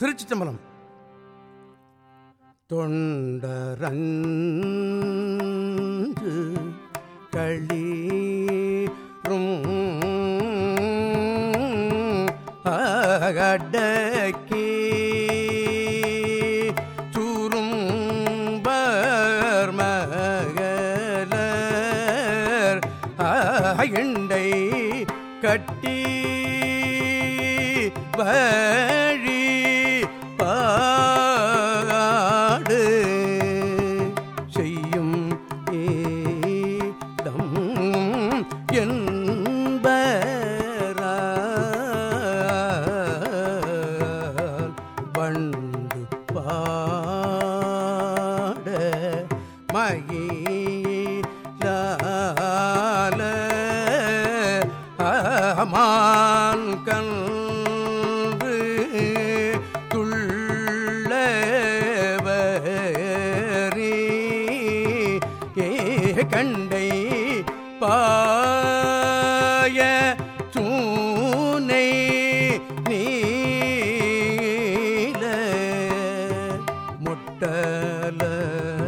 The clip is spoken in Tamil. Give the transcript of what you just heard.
திருச்சி தம்பலம் தொண்டரஞ்சு களீரும் அகடக்கி சூரும் பர்மகலர் அகண்டை கட்டி வழி பாட மகிழால அமான் கன்று துள்ளவரி கண்டை பாய விட்டல